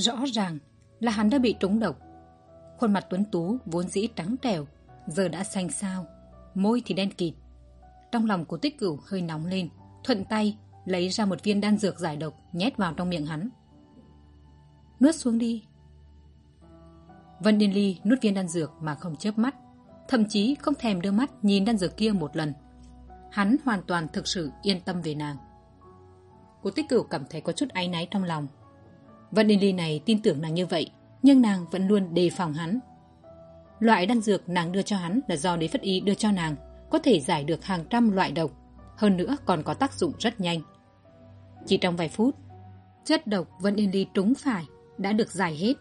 Rõ ràng là hắn đã bị trúng độc. Khuôn mặt tuấn tú vốn dĩ trắng trẻo, giờ đã xanh xao, môi thì đen kịt. Trong lòng của tích cửu hơi nóng lên, thuận tay lấy ra một viên đan dược giải độc nhét vào trong miệng hắn. Nuốt xuống đi. Vân Điên Ly nuốt viên đan dược mà không chớp mắt, thậm chí không thèm đưa mắt nhìn đan dược kia một lần. Hắn hoàn toàn thực sự yên tâm về nàng. Cô tích cửu cảm thấy có chút áy náy trong lòng Vân Yên Ly này tin tưởng nàng như vậy, nhưng nàng vẫn luôn đề phòng hắn. Loại đan dược nàng đưa cho hắn là do đế phất y đưa cho nàng, có thể giải được hàng trăm loại độc, hơn nữa còn có tác dụng rất nhanh. Chỉ trong vài phút, chất độc Vân Yên Ly trúng phải đã được giải hết.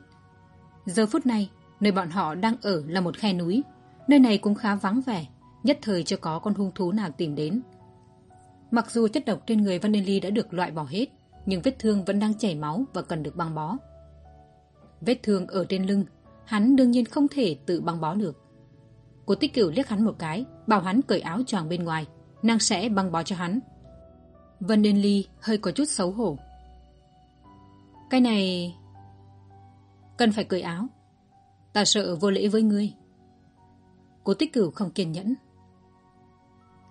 Giờ phút này, nơi bọn họ đang ở là một khe núi, nơi này cũng khá vắng vẻ, nhất thời chưa có con hung thú nào tìm đến. Mặc dù chất độc trên người Vân Yên Ly đã được loại bỏ hết, nhưng vết thương vẫn đang chảy máu và cần được băng bó. Vết thương ở trên lưng, hắn đương nhiên không thể tự băng bó được. Cố tích cửu liếc hắn một cái, bảo hắn cởi áo choàng bên ngoài, nàng sẽ băng bó cho hắn. Vân Đen Ly hơi có chút xấu hổ. Cái này... Cần phải cởi áo. Ta sợ vô lễ với ngươi. Cố tích cửu không kiên nhẫn.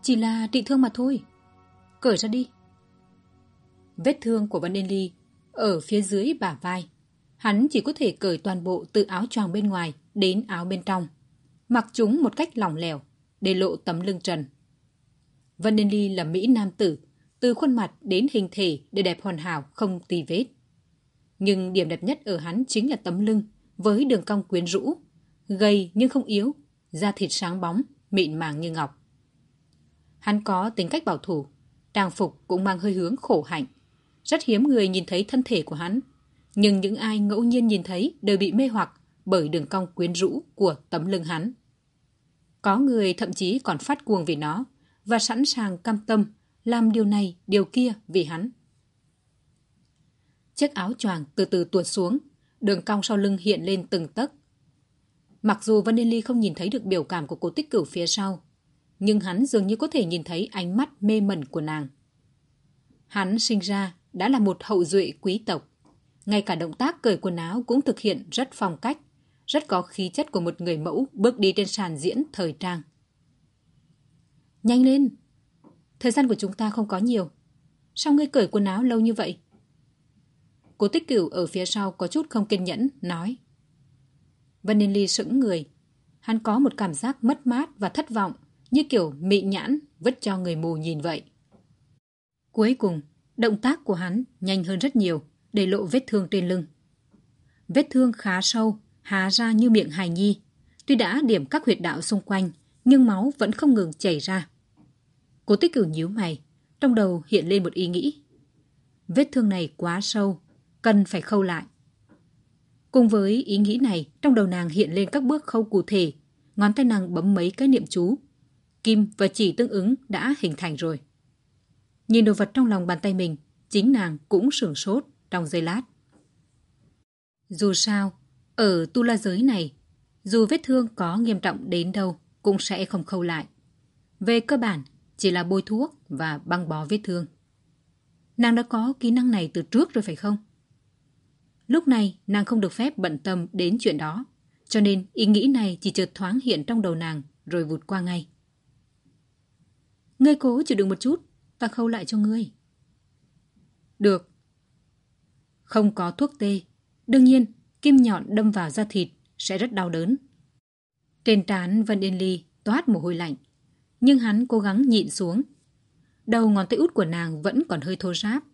Chỉ là trị thương mà thôi. Cởi ra đi. Vết thương của Vân Yên Ly ở phía dưới bả vai. Hắn chỉ có thể cởi toàn bộ từ áo choàng bên ngoài đến áo bên trong. Mặc chúng một cách lỏng lẻo, để lộ tấm lưng trần. Vân Yên Ly là Mỹ Nam tử, từ khuôn mặt đến hình thể đều đẹp hoàn hảo, không tì vết. Nhưng điểm đẹp nhất ở hắn chính là tấm lưng, với đường cong quyến rũ, gầy nhưng không yếu, da thịt sáng bóng, mịn màng như ngọc. Hắn có tính cách bảo thủ, trang phục cũng mang hơi hướng khổ hạnh. Rất hiếm người nhìn thấy thân thể của hắn. Nhưng những ai ngẫu nhiên nhìn thấy đều bị mê hoặc bởi đường cong quyến rũ của tấm lưng hắn. Có người thậm chí còn phát cuồng vì nó và sẵn sàng cam tâm làm điều này, điều kia vì hắn. Chiếc áo choàng từ từ tuột xuống, đường cong sau lưng hiện lên từng tấc. Mặc dù Vân Yên Ly không nhìn thấy được biểu cảm của cô tích cửu phía sau, nhưng hắn dường như có thể nhìn thấy ánh mắt mê mẩn của nàng. Hắn sinh ra đã là một hậu duệ quý tộc. Ngay cả động tác cởi quần áo cũng thực hiện rất phong cách, rất có khí chất của một người mẫu bước đi trên sàn diễn thời trang. Nhanh lên! Thời gian của chúng ta không có nhiều. Sao ngươi cởi quần áo lâu như vậy? Cố tích cửu ở phía sau có chút không kiên nhẫn, nói. Vân Ninh Ly sững người. Hắn có một cảm giác mất mát và thất vọng, như kiểu mị nhãn vứt cho người mù nhìn vậy. Cuối cùng, Động tác của hắn nhanh hơn rất nhiều, để lộ vết thương trên lưng. Vết thương khá sâu, há ra như miệng hài nhi. Tuy đã điểm các huyệt đạo xung quanh, nhưng máu vẫn không ngừng chảy ra. Cố tích cửu nhíu mày, trong đầu hiện lên một ý nghĩ. Vết thương này quá sâu, cần phải khâu lại. Cùng với ý nghĩ này, trong đầu nàng hiện lên các bước khâu cụ thể, ngón tay nàng bấm mấy cái niệm chú. Kim và chỉ tương ứng đã hình thành rồi. Nhìn đồ vật trong lòng bàn tay mình, chính nàng cũng sửng sốt trong giây lát. Dù sao, ở tu la giới này, dù vết thương có nghiêm trọng đến đâu cũng sẽ không khâu lại. Về cơ bản, chỉ là bôi thuốc và băng bó vết thương. Nàng đã có kỹ năng này từ trước rồi phải không? Lúc này, nàng không được phép bận tâm đến chuyện đó, cho nên ý nghĩ này chỉ chợt thoáng hiện trong đầu nàng rồi vụt qua ngay. Ngươi cố chịu đựng một chút, ta khâu lại cho ngươi. Được. Không có thuốc tê. Đương nhiên, kim nhọn đâm vào da thịt sẽ rất đau đớn. Trên trán Vân Yên Ly toát mồ hôi lạnh. Nhưng hắn cố gắng nhịn xuống. Đầu ngón tay út của nàng vẫn còn hơi thô ráp.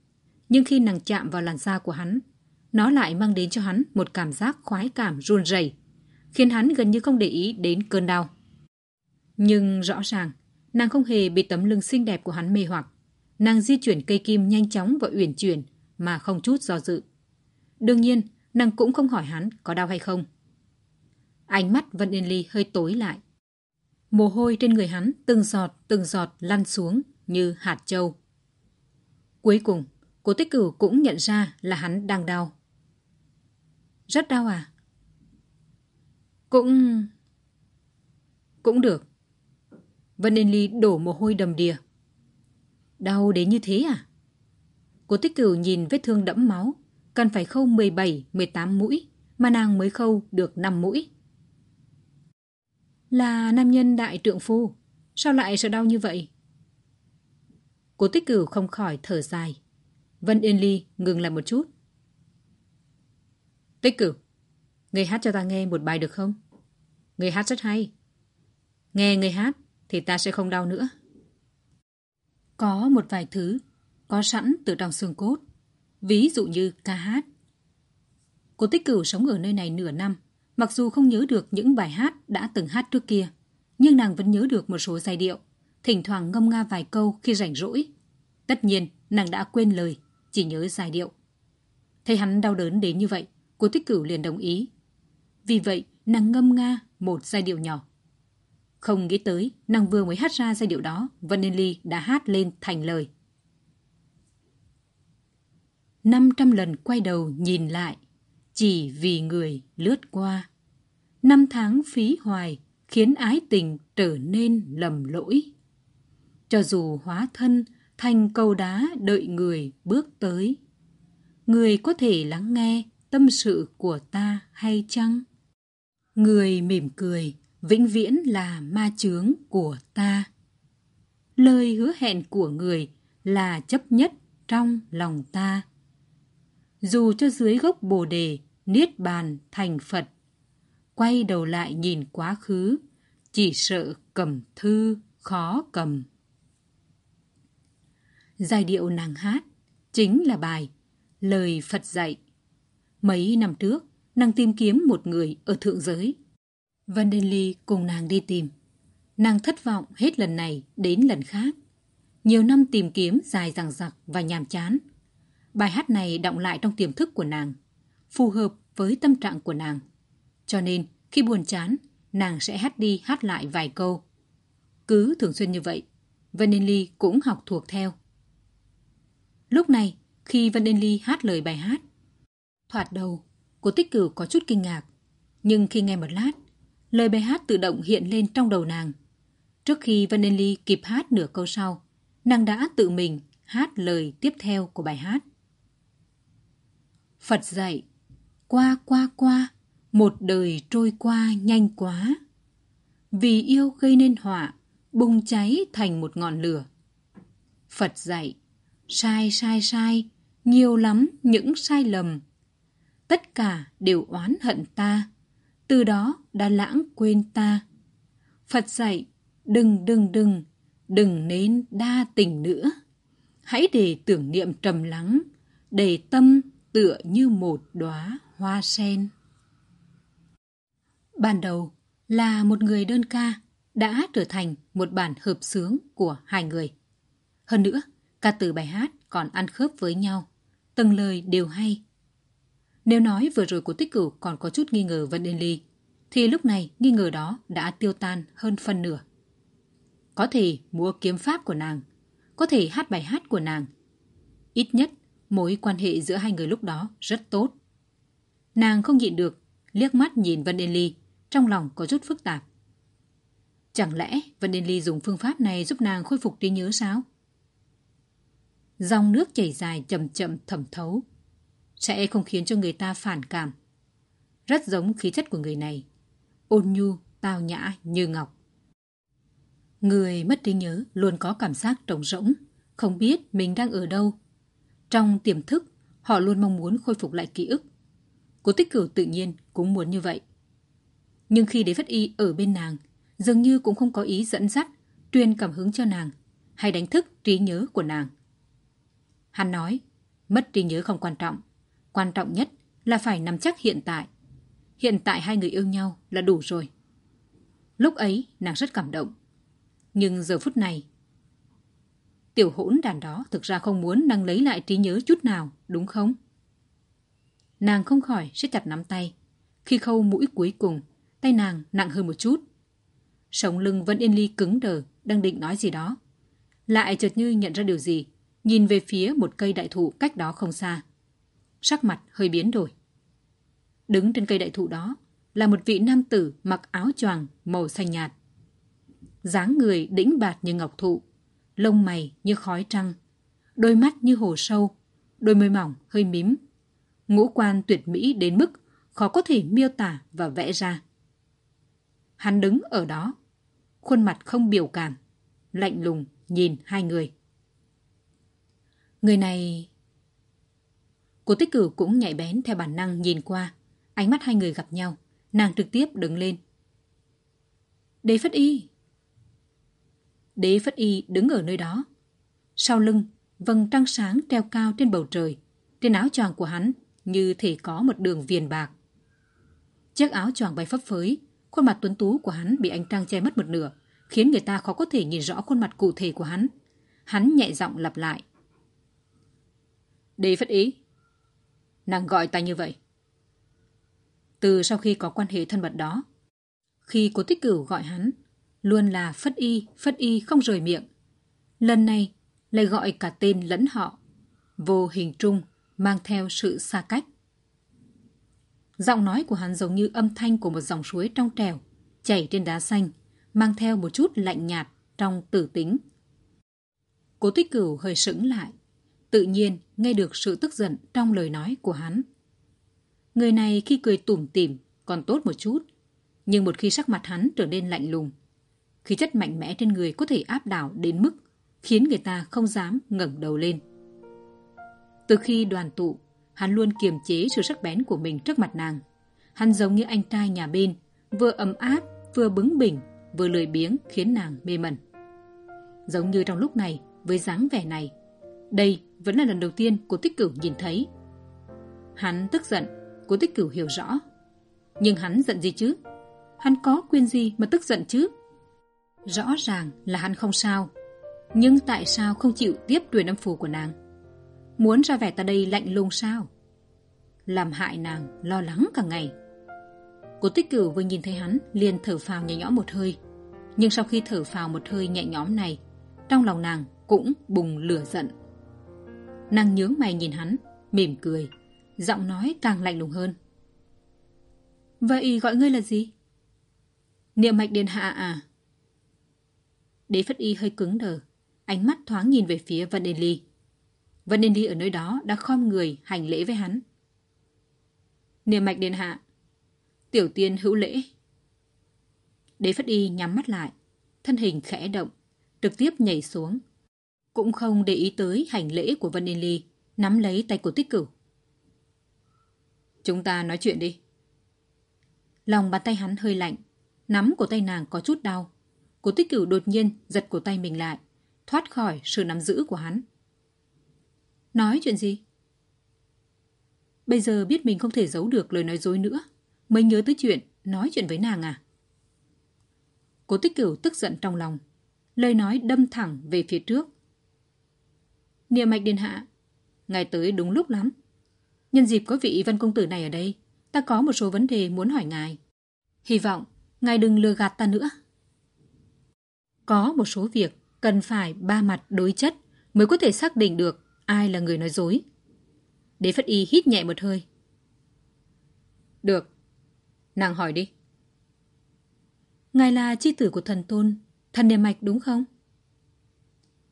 Nhưng khi nàng chạm vào làn da của hắn, nó lại mang đến cho hắn một cảm giác khoái cảm run rẩy, khiến hắn gần như không để ý đến cơn đau. Nhưng rõ ràng, nàng không hề bị tấm lưng xinh đẹp của hắn mê hoặc. Nàng di chuyển cây kim nhanh chóng và uyển chuyển mà không chút do dự. Đương nhiên, nàng cũng không hỏi hắn có đau hay không. Ánh mắt Vân Yên Ly hơi tối lại. Mồ hôi trên người hắn từng giọt từng giọt lăn xuống như hạt trâu. Cuối cùng, cô tích cửu cũng nhận ra là hắn đang đau. Rất đau à? Cũng... Cũng được. Vân Yên Ly đổ mồ hôi đầm đìa. Đau đến như thế à? Cô tích cửu nhìn vết thương đẫm máu, cần phải khâu 17, 18 mũi, mà nàng mới khâu được 5 mũi. Là nam nhân đại trượng phu, sao lại sợ đau như vậy? Cô tích cửu không khỏi thở dài. Vân Yên Ly ngừng lại một chút. Tích cửu, người hát cho ta nghe một bài được không? Người hát rất hay. Nghe người hát thì ta sẽ không đau nữa. Có một vài thứ có sẵn từ trong xương cốt, ví dụ như ca hát. Cô Tích Cửu sống ở nơi này nửa năm, mặc dù không nhớ được những bài hát đã từng hát trước kia, nhưng nàng vẫn nhớ được một số giai điệu, thỉnh thoảng ngâm nga vài câu khi rảnh rỗi. Tất nhiên, nàng đã quên lời, chỉ nhớ giai điệu. Thấy hắn đau đớn đến như vậy, cô Tích Cửu liền đồng ý. Vì vậy, nàng ngâm nga một giai điệu nhỏ. Không nghĩ tới, nàng vừa mới hát ra giai điệu đó, Vân Ninh Ly đã hát lên thành lời. Năm trăm lần quay đầu nhìn lại, chỉ vì người lướt qua. Năm tháng phí hoài, khiến ái tình trở nên lầm lỗi. Cho dù hóa thân thành cầu đá đợi người bước tới. Người có thể lắng nghe tâm sự của ta hay chăng? Người mỉm cười, vĩnh viễn là ma chướng của ta. Lời hứa hẹn của người là chấp nhất trong lòng ta. Dù cho dưới gốc bồ đề, niết bàn thành Phật, quay đầu lại nhìn quá khứ, chỉ sợ cầm thư khó cầm. Giai điệu nàng hát chính là bài Lời Phật dạy. Mấy năm trước, nàng tìm kiếm một người ở thượng giới Vân Đên Ly cùng nàng đi tìm. Nàng thất vọng hết lần này đến lần khác. Nhiều năm tìm kiếm dài dằng dặc và nhàm chán. Bài hát này động lại trong tiềm thức của nàng, phù hợp với tâm trạng của nàng. Cho nên, khi buồn chán, nàng sẽ hát đi hát lại vài câu. Cứ thường xuyên như vậy, Vân Đên Ly cũng học thuộc theo. Lúc này, khi Vân Đên Ly hát lời bài hát, thoạt đầu, cô tích cửu có chút kinh ngạc. Nhưng khi nghe một lát, lời bài hát tự động hiện lên trong đầu nàng. Trước khi Vanelli kịp hát nửa câu sau, nàng đã tự mình hát lời tiếp theo của bài hát. Phật dạy, qua qua qua, một đời trôi qua nhanh quá. Vì yêu gây nên họa, bùng cháy thành một ngọn lửa. Phật dạy, sai sai sai, nhiều lắm những sai lầm. Tất cả đều oán hận ta từ đó đã lãng quên ta. Phật dạy, đừng đừng đừng, đừng nên đa tình nữa. Hãy để tưởng niệm trầm lắng, để tâm tựa như một đóa hoa sen. Ban đầu là một người đơn ca đã trở thành một bản hợp sướng của hai người. Hơn nữa, ca từ bài hát còn ăn khớp với nhau, từng lời đều hay, nếu nói vừa rồi của tích cửu còn có chút nghi ngờ Vân Yên Ly, thì lúc này nghi ngờ đó đã tiêu tan hơn phần nửa. Có thể múa kiếm pháp của nàng, có thể hát bài hát của nàng. Ít nhất, mối quan hệ giữa hai người lúc đó rất tốt. Nàng không nhịn được, liếc mắt nhìn Vân Yên Ly, trong lòng có chút phức tạp. Chẳng lẽ Vân Yên Ly dùng phương pháp này giúp nàng khôi phục trí nhớ sao? Dòng nước chảy dài chậm chậm thẩm thấu, sẽ không khiến cho người ta phản cảm. Rất giống khí chất của người này, ôn nhu, tao nhã như ngọc. Người mất trí nhớ luôn có cảm giác trống rỗng, không biết mình đang ở đâu. Trong tiềm thức, họ luôn mong muốn khôi phục lại ký ức. Cố tích cửu tự nhiên cũng muốn như vậy. Nhưng khi đế phất y ở bên nàng, dường như cũng không có ý dẫn dắt, truyền cảm hứng cho nàng, hay đánh thức trí nhớ của nàng. Hắn nói, mất trí nhớ không quan trọng, Quan trọng nhất là phải nắm chắc hiện tại. hiện tại hai người yêu nhau là đủ rồi. Lúc ấy nàng rất cảm động. Nhưng giờ phút này, tiểu hỗn đàn đó thực ra không muốn nàng lấy lại trí nhớ chút nào, đúng không? Nàng không khỏi siết chặt nắm tay. Khi khâu mũi cuối cùng, tay nàng nặng hơn một chút. Sống lưng vẫn yên ly cứng đờ, đang định nói gì đó. Lại chợt như nhận ra điều gì, nhìn về phía một cây đại thụ cách đó không xa. Sắc mặt hơi biến đổi. Đứng trên cây đại thụ đó là một vị nam tử mặc áo choàng màu xanh nhạt. dáng người đĩnh bạt như ngọc thụ, lông mày như khói trăng, đôi mắt như hồ sâu, đôi môi mỏng hơi mím. Ngũ quan tuyệt mỹ đến mức khó có thể miêu tả và vẽ ra. Hắn đứng ở đó, khuôn mặt không biểu cảm, lạnh lùng nhìn hai người. Người này... Cô tích Cửu cũng nhạy bén theo bản năng nhìn qua. Ánh mắt hai người gặp nhau. Nàng trực tiếp đứng lên. Đế Phất Y! Đế Phất Y đứng ở nơi đó. Sau lưng, vầng trăng sáng treo cao trên bầu trời. Trên áo choàng của hắn như thể có một đường viền bạc. Chiếc áo choàng bay phấp phới, khuôn mặt tuấn tú của hắn bị ánh trăng che mất một nửa, khiến người ta khó có thể nhìn rõ khuôn mặt cụ thể của hắn. Hắn nhẹ giọng lặp lại. Đế Phất Y. Nàng gọi ta như vậy. Từ sau khi có quan hệ thân mật đó, khi cố tích cửu gọi hắn, luôn là Phất Y, Phất Y không rời miệng. Lần này lại gọi cả tên lẫn họ, vô hình trung mang theo sự xa cách. Giọng nói của hắn giống như âm thanh của một dòng suối trong trèo, chảy trên đá xanh, mang theo một chút lạnh nhạt trong tử tính. Cố tích cửu hơi sững lại, tự nhiên nghe được sự tức giận trong lời nói của hắn. Người này khi cười tủm tỉm còn tốt một chút, nhưng một khi sắc mặt hắn trở nên lạnh lùng, khí chất mạnh mẽ trên người có thể áp đảo đến mức khiến người ta không dám ngẩng đầu lên. Từ khi đoàn tụ, hắn luôn kiềm chế sự sắc bén của mình trước mặt nàng. Hắn giống như anh trai nhà bên, vừa ấm áp, vừa bứng bỉnh, vừa lười biếng khiến nàng mê mẩn. Giống như trong lúc này, với dáng vẻ này, đây vẫn là lần đầu tiên cô tích cửu nhìn thấy. Hắn tức giận, cô tích cửu hiểu rõ. Nhưng hắn giận gì chứ? Hắn có quyền gì mà tức giận chứ? Rõ ràng là hắn không sao. Nhưng tại sao không chịu tiếp truyền âm phù của nàng? Muốn ra vẻ ta đây lạnh lùng sao? Làm hại nàng lo lắng cả ngày. Cô tích cửu vừa nhìn thấy hắn liền thở phào nhẹ nhõm một hơi. Nhưng sau khi thở phào một hơi nhẹ nhõm này, trong lòng nàng cũng bùng lửa giận. Nàng nhướng mày nhìn hắn, mỉm cười, giọng nói càng lạnh lùng hơn. Vậy gọi ngươi là gì? Niệm mạch điện hạ à? Đế Phất Y hơi cứng đờ, ánh mắt thoáng nhìn về phía Vân Đền Ly. Vân Đền Ly ở nơi đó đã khom người hành lễ với hắn. Niệm mạch điện hạ, tiểu tiên hữu lễ. Đế Phất Y nhắm mắt lại, thân hình khẽ động, trực tiếp nhảy xuống, cũng không để ý tới hành lễ của Vân Yên Ly, nắm lấy tay của tích cửu. Chúng ta nói chuyện đi. Lòng bàn tay hắn hơi lạnh, nắm của tay nàng có chút đau. cố tích cửu đột nhiên giật cổ tay mình lại, thoát khỏi sự nắm giữ của hắn. Nói chuyện gì? Bây giờ biết mình không thể giấu được lời nói dối nữa, mới nhớ tới chuyện nói chuyện với nàng à? Cố tích cửu tức giận trong lòng, lời nói đâm thẳng về phía trước, Niệm mạch điện hạ. Ngài tới đúng lúc lắm. Nhân dịp có vị văn công tử này ở đây, ta có một số vấn đề muốn hỏi ngài. Hy vọng ngài đừng lừa gạt ta nữa. Có một số việc cần phải ba mặt đối chất mới có thể xác định được ai là người nói dối. Đế Phất Y hít nhẹ một hơi. Được. Nàng hỏi đi. Ngài là chi tử của thần tôn, thần niệm mạch đúng không?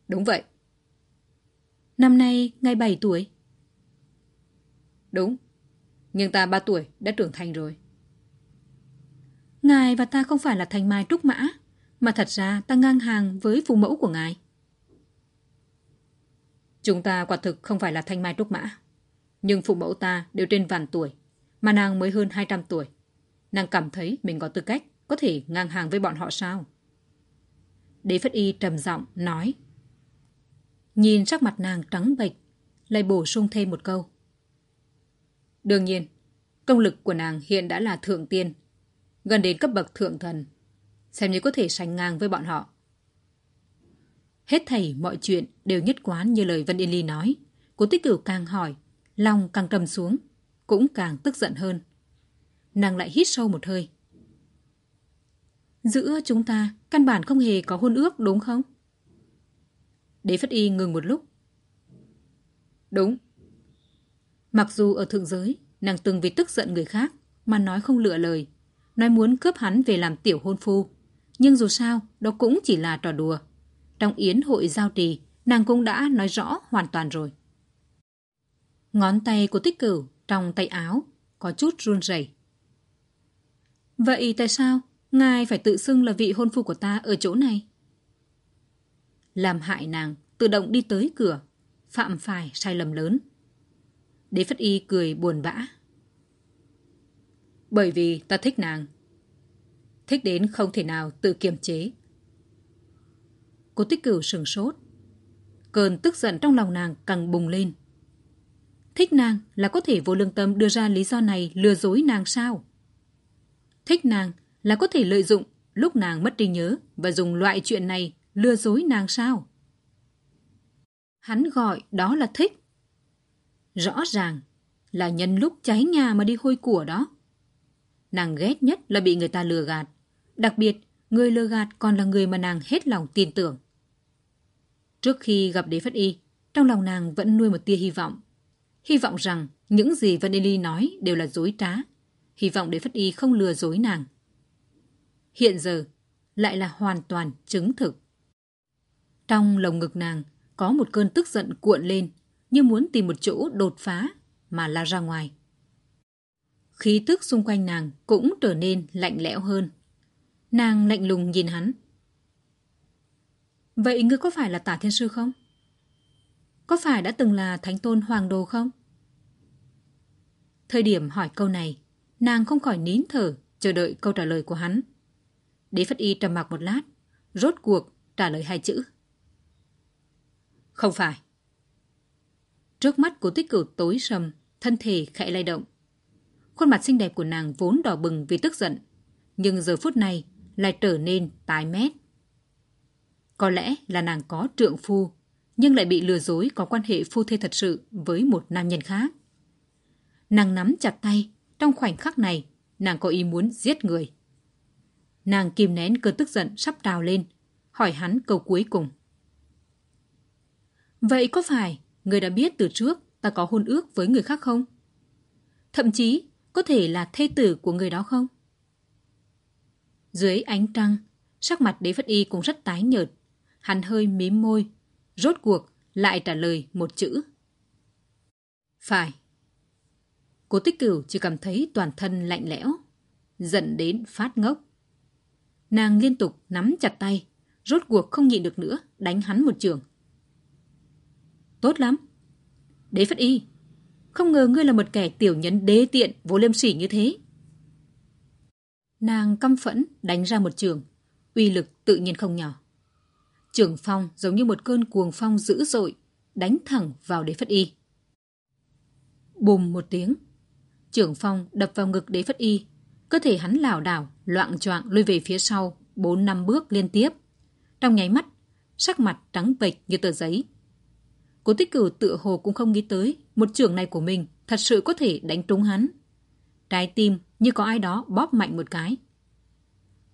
Đúng vậy. Năm nay ngài bảy tuổi. Đúng, nhưng ta ba tuổi đã trưởng thành rồi. Ngài và ta không phải là thành mai trúc mã, mà thật ra ta ngang hàng với phụ mẫu của ngài. Chúng ta quả thực không phải là thanh mai trúc mã. Nhưng phụ mẫu ta đều trên vạn tuổi, mà nàng mới hơn 200 tuổi. Nàng cảm thấy mình có tư cách có thể ngang hàng với bọn họ sao? Đế Phất Y trầm giọng nói Nhìn sắc mặt nàng trắng bệch, lại bổ sung thêm một câu. Đương nhiên, Công lực của nàng hiện đã là thượng tiên, gần đến cấp bậc thượng thần, xem như có thể sánh ngang với bọn họ. Hết thảy mọi chuyện đều nhất quán như lời Vân Yên Ly nói. Cố tích cửu càng hỏi, lòng càng trầm xuống, cũng càng tức giận hơn. Nàng lại hít sâu một hơi. Giữa chúng ta, căn bản không hề có hôn ước đúng không? Đế Phất Y ngừng một lúc. Đúng. Mặc dù ở thượng giới, nàng từng vì tức giận người khác mà nói không lựa lời, nói muốn cướp hắn về làm tiểu hôn phu. Nhưng dù sao, đó cũng chỉ là trò đùa. Trong yến hội giao trì, nàng cũng đã nói rõ hoàn toàn rồi. Ngón tay của tích cửu trong tay áo có chút run rẩy. Vậy tại sao ngài phải tự xưng là vị hôn phu của ta ở chỗ này? Làm hại nàng tự động đi tới cửa, phạm phải sai lầm lớn. Đế Phất Y cười buồn bã. Bởi vì ta thích nàng. Thích đến không thể nào tự kiềm chế. Cô tích cửu sừng sốt. Cơn tức giận trong lòng nàng càng bùng lên. Thích nàng là có thể vô lương tâm đưa ra lý do này lừa dối nàng sao? Thích nàng là có thể lợi dụng lúc nàng mất trí nhớ và dùng loại chuyện này lừa dối nàng sao? Hắn gọi đó là thích. Rõ ràng là nhân lúc cháy nhà mà đi hôi của đó. Nàng ghét nhất là bị người ta lừa gạt. Đặc biệt, người lừa gạt còn là người mà nàng hết lòng tin tưởng. Trước khi gặp đế phất y, trong lòng nàng vẫn nuôi một tia hy vọng. Hy vọng rằng những gì Vân Eli nói đều là dối trá. Hy vọng đế phất y không lừa dối nàng. Hiện giờ, lại là hoàn toàn chứng thực. Trong lồng ngực nàng có một cơn tức giận cuộn lên như muốn tìm một chỗ đột phá mà la ra ngoài. Khí tức xung quanh nàng cũng trở nên lạnh lẽo hơn. Nàng lạnh lùng nhìn hắn. Vậy ngươi có phải là tả thiên sư không? Có phải đã từng là thánh tôn hoàng đồ không? Thời điểm hỏi câu này, nàng không khỏi nín thở chờ đợi câu trả lời của hắn. Đế Phất Y trầm mặc một lát, rốt cuộc trả lời hai chữ. Không phải. Trước mắt của tích cửu tối sầm, thân thể khẽ lay động. Khuôn mặt xinh đẹp của nàng vốn đỏ bừng vì tức giận, nhưng giờ phút này lại trở nên tái mét. Có lẽ là nàng có trượng phu, nhưng lại bị lừa dối có quan hệ phu thê thật sự với một nam nhân khác. Nàng nắm chặt tay, trong khoảnh khắc này, nàng có ý muốn giết người. Nàng kìm nén cơn tức giận sắp trào lên, hỏi hắn câu cuối cùng. Vậy có phải người đã biết từ trước ta có hôn ước với người khác không? Thậm chí có thể là thê tử của người đó không? Dưới ánh trăng, sắc mặt đế phất y cũng rất tái nhợt. Hắn hơi mím môi, rốt cuộc lại trả lời một chữ. Phải. Cố tích cửu chỉ cảm thấy toàn thân lạnh lẽo, giận đến phát ngốc. Nàng liên tục nắm chặt tay, rốt cuộc không nhịn được nữa, đánh hắn một trường. Tốt lắm. Đế Phất Y, không ngờ ngươi là một kẻ tiểu nhân đế tiện, vô liêm sỉ như thế. Nàng căm phẫn đánh ra một trường, uy lực tự nhiên không nhỏ. Trường phong giống như một cơn cuồng phong dữ dội, đánh thẳng vào đế phất y. Bùm một tiếng, trường phong đập vào ngực đế phất y, cơ thể hắn lảo đảo, loạn choạng lùi về phía sau, bốn năm bước liên tiếp. Trong nháy mắt, sắc mặt trắng bệch như tờ giấy. Cố tích cửu tựa hồ cũng không nghĩ tới một trưởng này của mình thật sự có thể đánh trúng hắn. Trái tim như có ai đó bóp mạnh một cái.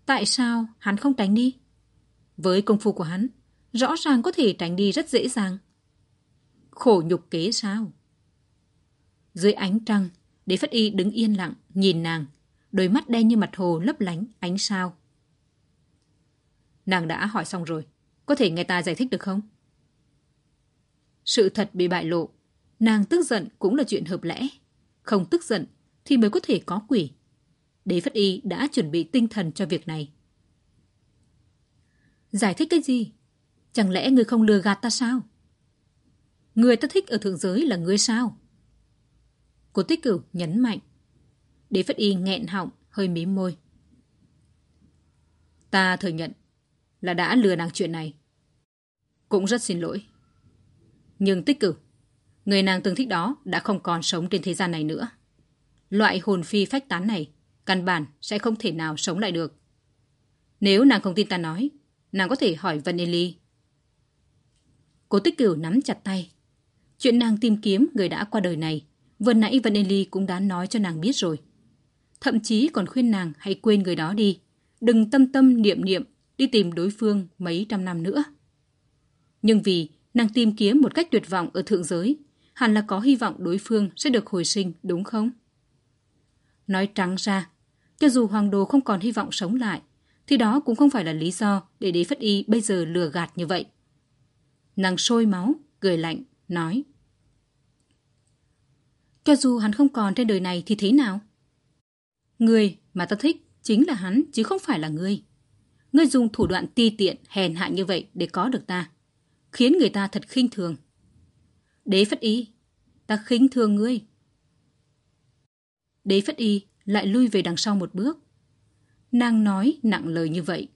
Tại sao hắn không tránh đi? Với công phu của hắn, rõ ràng có thể tránh đi rất dễ dàng. Khổ nhục kế sao? Dưới ánh trăng, Đế Phất Y đứng yên lặng, nhìn nàng, đôi mắt đen như mặt hồ lấp lánh ánh sao. Nàng đã hỏi xong rồi, có thể nghe ta giải thích được không? Sự thật bị bại lộ, nàng tức giận cũng là chuyện hợp lẽ. Không tức giận thì mới có thể có quỷ. Đế Phất Y đã chuẩn bị tinh thần cho việc này. Giải thích cái gì? Chẳng lẽ người không lừa gạt ta sao? Người ta thích ở thượng giới là người sao? Cô tích cửu nhấn mạnh. Đế Phất Y nghẹn họng, hơi mím môi. Ta thừa nhận là đã lừa nàng chuyện này. Cũng rất xin lỗi. Nhưng tích cử, người nàng từng thích đó đã không còn sống trên thế gian này nữa. loại hồn phi phách tán này, căn bản sẽ không thể nào sống lại được. Nếu nàng không tin ta nói, nàng có thể hỏi Vân Yên Ly. Cố tích cửu nắm chặt tay. Chuyện nàng tìm kiếm người đã qua đời này, vừa nãy Vân Yên Ly cũng đã nói cho nàng biết rồi. Thậm chí còn khuyên nàng hãy quên người đó đi, đừng tâm tâm niệm niệm đi tìm đối phương mấy trăm năm nữa. Nhưng vì nàng tìm kiếm một cách tuyệt vọng ở thượng giới, hẳn là có hy vọng đối phương sẽ được hồi sinh, đúng không? Nói trắng ra, cho dù Hoàng Đồ không còn hy vọng sống lại, thì đó cũng không phải là lý do để đế phất y bây giờ lừa gạt như vậy. Nàng sôi máu, cười lạnh, nói. Cho dù hắn không còn trên đời này thì thế nào? Người mà ta thích chính là hắn chứ không phải là ngươi. Ngươi dùng thủ đoạn ti tiện, hèn hạ như vậy để có được ta. Khiến người ta thật khinh thường. Đế phất y, ta khinh thường ngươi. Đế phất y lại lui về đằng sau một bước. Nàng nói nặng lời như vậy.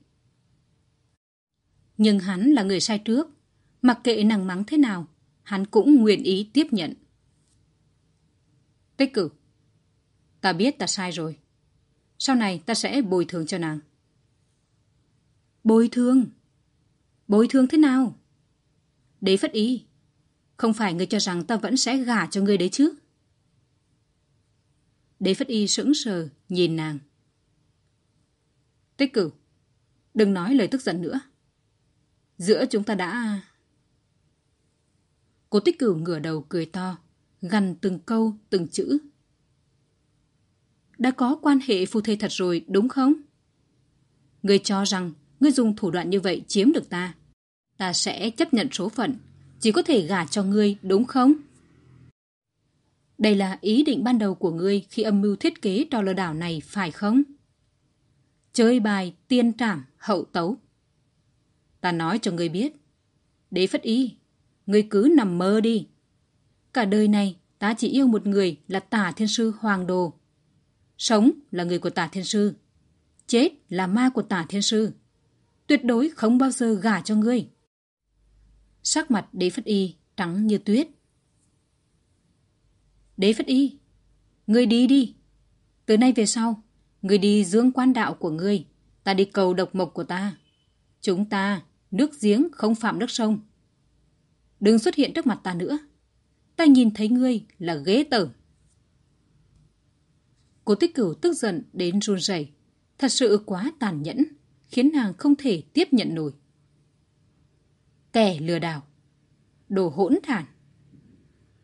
Nhưng hắn là người sai trước. Mặc kệ nàng mắng thế nào, hắn cũng nguyện ý tiếp nhận. Tích cử. Ta biết ta sai rồi. Sau này ta sẽ bồi thường cho nàng. Bồi thường? Bồi thường thế nào? Đế phất Y, Không phải ngươi cho rằng ta vẫn sẽ gả cho ngươi đấy chứ? Đế phất y sững sờ, nhìn nàng. Tích Cửu, đừng nói lời tức giận nữa. Giữa chúng ta đã... Cô tích cửu ngửa đầu cười to, gằn từng câu, từng chữ. Đã có quan hệ phu thê thật rồi, đúng không? Ngươi cho rằng ngươi dùng thủ đoạn như vậy chiếm được ta. Ta sẽ chấp nhận số phận, chỉ có thể gả cho ngươi, đúng không? Đây là ý định ban đầu của ngươi khi âm mưu thiết kế trò lừa đảo này, phải không? Chơi bài tiên trảm hậu tấu. Ta nói cho ngươi biết. Đế phất y, ngươi cứ nằm mơ đi. Cả đời này ta chỉ yêu một người là tả thiên sư Hoàng Đồ. Sống là người của tả thiên sư. Chết là ma của tả thiên sư. Tuyệt đối không bao giờ gả cho ngươi. Sắc mặt đế phất y trắng như tuyết. Đế phất y, ngươi đi đi. Từ nay về sau, ngươi đi dưỡng quan đạo của ngươi, ta đi cầu độc mộc của ta. Chúng ta, nước giếng không phạm nước sông. Đừng xuất hiện trước mặt ta nữa. Ta nhìn thấy ngươi là ghế tởm. Cố tích cửu tức giận đến run rẩy, thật sự quá tàn nhẫn, khiến nàng không thể tiếp nhận nổi. Kẻ lừa đảo, đồ hỗn thản.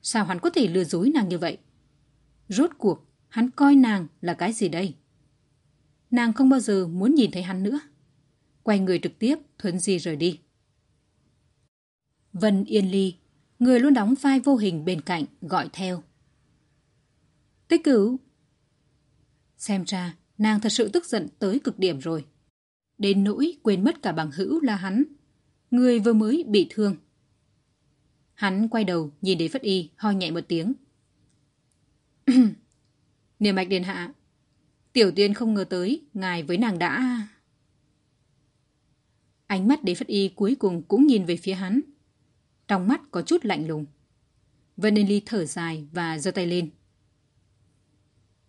Sao hắn có thể lừa dối nàng như vậy? Rốt cuộc, hắn coi nàng là cái gì đây? Nàng không bao giờ muốn nhìn thấy hắn nữa. Quay người trực tiếp, thuấn di rời đi. Vân Yên Ly, người luôn đóng vai vô hình bên cạnh, gọi theo. Tích cửu! Xem ra, nàng thật sự tức giận tới cực điểm rồi. Đến nỗi quên mất cả bằng hữu là hắn. Người vừa mới bị thương. Hắn quay đầu nhìn đế phất y, ho nhẹ một tiếng. Niềm mạch điện hạ. Tiểu tiên không ngờ tới, ngài với nàng đã... Ánh mắt đế phất y cuối cùng cũng nhìn về phía hắn. Trong mắt có chút lạnh lùng. Vân Ninh Ly thở dài và giơ tay lên.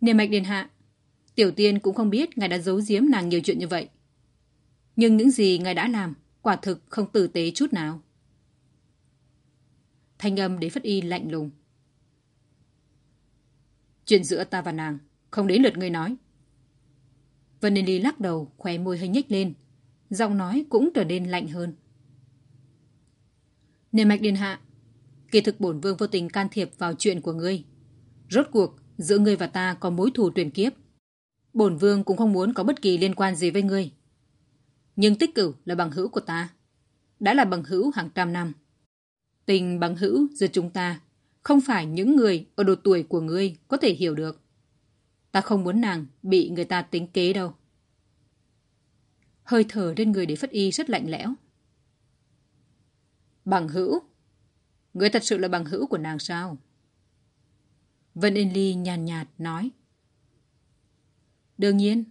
Niềm mạch điện hạ. Tiểu tiên cũng không biết ngài đã giấu giếm nàng nhiều chuyện như vậy. Nhưng những gì ngài đã làm quả thực không tử tế chút nào. Thanh âm đế phất y lạnh lùng. Chuyện giữa ta và nàng, không đến lượt ngươi nói. Vân Ninh Ly lắc đầu, khóe môi hơi nhếch lên. Giọng nói cũng trở nên lạnh hơn. Nề mạch điện hạ, kỳ thực bổn vương vô tình can thiệp vào chuyện của ngươi. Rốt cuộc, giữa ngươi và ta có mối thù tuyển kiếp. Bổn vương cũng không muốn có bất kỳ liên quan gì với ngươi. Nhưng tích cửu là bằng hữu của ta. Đã là bằng hữu hàng trăm năm. Tình bằng hữu giữa chúng ta không phải những người ở độ tuổi của ngươi có thể hiểu được. Ta không muốn nàng bị người ta tính kế đâu. Hơi thở trên người để phất y rất lạnh lẽo. Bằng hữu? Ngươi thật sự là bằng hữu của nàng sao? Vân Yên Ly nhàn nhạt, nhạt nói. Đương nhiên.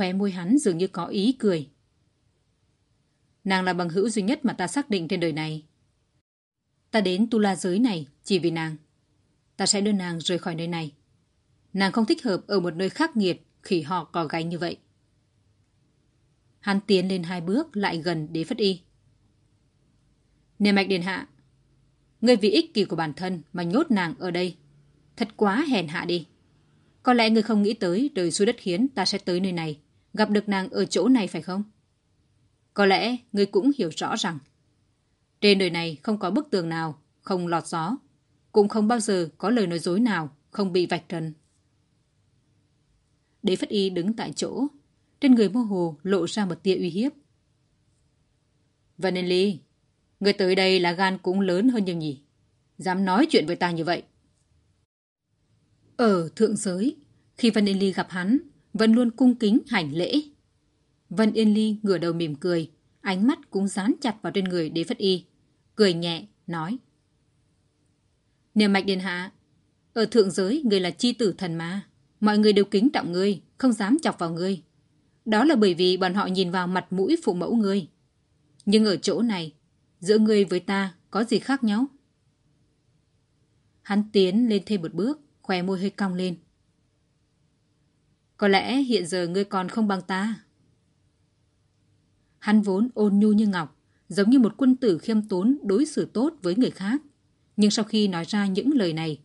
Khóe môi hắn dường như có ý cười. Nàng là bằng hữu duy nhất mà ta xác định trên đời này. Ta đến tu la giới này chỉ vì nàng. Ta sẽ đưa nàng rời khỏi nơi này. Nàng không thích hợp ở một nơi khắc nghiệt khi họ có gáy như vậy. Hắn tiến lên hai bước lại gần đế phất y. Nề mạch điện hạ, ngươi vì ích kỷ của bản thân mà nhốt nàng ở đây. Thật quá hèn hạ đi. Có lẽ ngươi không nghĩ tới đời xuôi đất khiến ta sẽ tới nơi này, gặp được nàng ở chỗ này phải không? Có lẽ ngươi cũng hiểu rõ rằng trên đời này không có bức tường nào không lọt gió, cũng không bao giờ có lời nói dối nào không bị vạch trần. Đế Phất Y đứng tại chỗ, trên người mơ hồ lộ ra một tia uy hiếp. Vân Yên Ly, người tới đây là gan cũng lớn hơn nhiều nhỉ? Dám nói chuyện với ta như vậy. Ở thượng giới, khi Vân Yên Ly gặp hắn, vẫn luôn cung kính hành lễ. Vân Yên Ly ngửa đầu mỉm cười, ánh mắt cũng dán chặt vào trên người Đế Phất Y. Cười nhẹ, nói. niềm mạch điện hạ, ở thượng giới người là chi tử thần ma. Mọi người đều kính trọng ngươi, không dám chọc vào ngươi. Đó là bởi vì bọn họ nhìn vào mặt mũi phụ mẫu ngươi. Nhưng ở chỗ này, giữa ngươi với ta có gì khác nhau? Hắn tiến lên thêm một bước, khóe môi hơi cong lên. Có lẽ hiện giờ ngươi còn không bằng ta. Hắn vốn ôn nhu như ngọc, giống như một quân tử khiêm tốn đối xử tốt với người khác. Nhưng sau khi nói ra những lời này,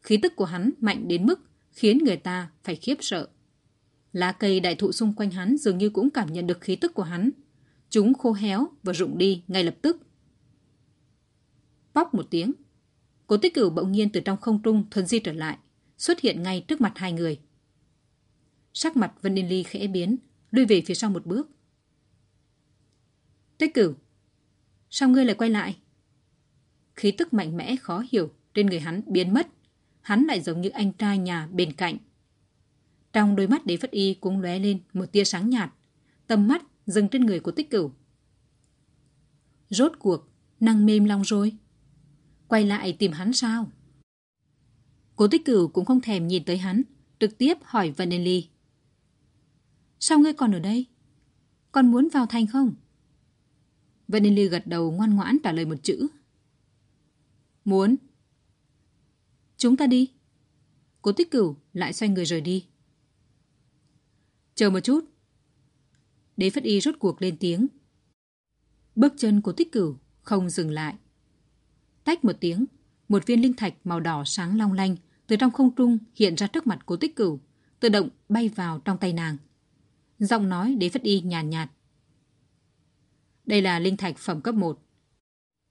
khí tức của hắn mạnh đến mức khiến người ta phải khiếp sợ. Lá cây đại thụ xung quanh hắn dường như cũng cảm nhận được khí tức của hắn. Chúng khô héo và rụng đi ngay lập tức. Bóc một tiếng. Cố tích cửu bỗng nhiên từ trong không trung thuần di trở lại, xuất hiện ngay trước mặt hai người. Sắc mặt Vân Yên Ly khẽ biến, lui về phía sau một bước. Tích cửu, sao ngươi lại quay lại? Khí tức mạnh mẽ khó hiểu trên người hắn biến mất. Hắn lại giống như anh trai nhà bên cạnh. Trong đôi mắt đế phất y cũng lóe lên một tia sáng nhạt. Tầm mắt dừng trên người của tích cửu. Rốt cuộc, năng mềm lòng rồi. Quay lại tìm hắn sao? Cố tích cửu cũng không thèm nhìn tới hắn, trực tiếp hỏi Vân Ly. Sao ngươi còn ở đây? Còn muốn vào thành không? Vân Yên Ly gật đầu ngoan ngoãn trả lời một chữ. Muốn. Chúng ta đi. Cố tích cửu lại xoay người rời đi. Chờ một chút. Đế Phất Y rốt cuộc lên tiếng. Bước chân của tích cửu không dừng lại. Tách một tiếng, một viên linh thạch màu đỏ sáng long lanh từ trong không trung hiện ra trước mặt cố tích cửu, tự động bay vào trong tay nàng. Giọng nói đế Phất Y nhàn nhạt, nhạt. Đây là linh thạch phẩm cấp 1.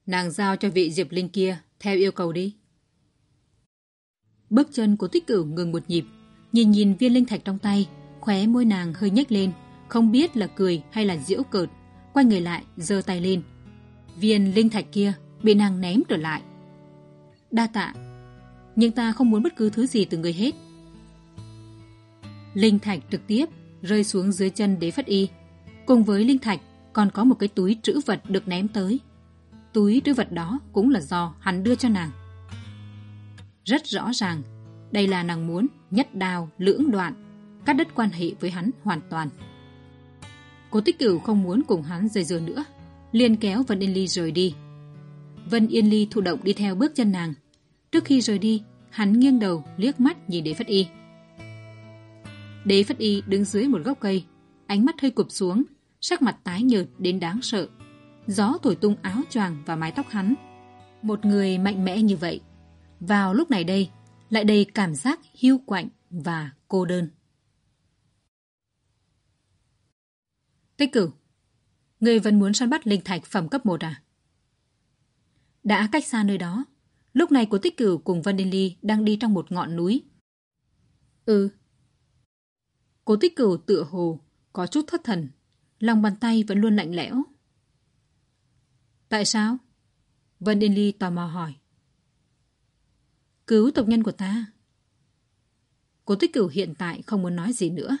Nàng giao cho vị Diệp Linh kia theo yêu cầu đi. Bước chân của tích cửu ngừng một nhịp, nhìn nhìn viên linh thạch trong tay, khóe môi nàng hơi nhếch lên, không biết là cười hay là giễu cợt, quay người lại, giơ tay lên. Viên linh thạch kia bị nàng ném trở lại. Đa tạ, nhưng ta không muốn bất cứ thứ gì từ người hết. Linh thạch trực tiếp rơi xuống dưới chân đế phất y. Cùng với linh thạch còn có một cái túi trữ vật được ném tới. Túi trữ vật đó cũng là do hắn đưa cho nàng. Rất rõ ràng, đây là nàng muốn nhất đào lưỡng đoạn, cắt đứt quan hệ với hắn hoàn toàn. Cố tích cửu không muốn cùng hắn dây dưa nữa, liền kéo Vân Yên Ly rời đi. Vân Yên Ly thụ động đi theo bước chân nàng. Trước khi rời đi, hắn nghiêng đầu liếc mắt nhìn đế phất y. Đế phất y đứng dưới một gốc cây, ánh mắt hơi cụp xuống, sắc mặt tái nhợt đến đáng sợ. Gió thổi tung áo choàng và mái tóc hắn. Một người mạnh mẽ như vậy, vào lúc này đây, lại đầy cảm giác hiu quạnh và cô đơn. Tích cửu, người vẫn muốn săn bắt linh thạch phẩm cấp 1 à? Đã cách xa nơi đó, lúc này của tích cửu cùng Vân Đinh Ly đang đi trong một ngọn núi. Ừ. Cố tích cửu tựa hồ, có chút thất thần, lòng bàn tay vẫn luôn lạnh lẽo. Tại sao? Vân Yên Ly tò mò hỏi. Cứu tộc nhân của ta. Cố tích cửu hiện tại không muốn nói gì nữa.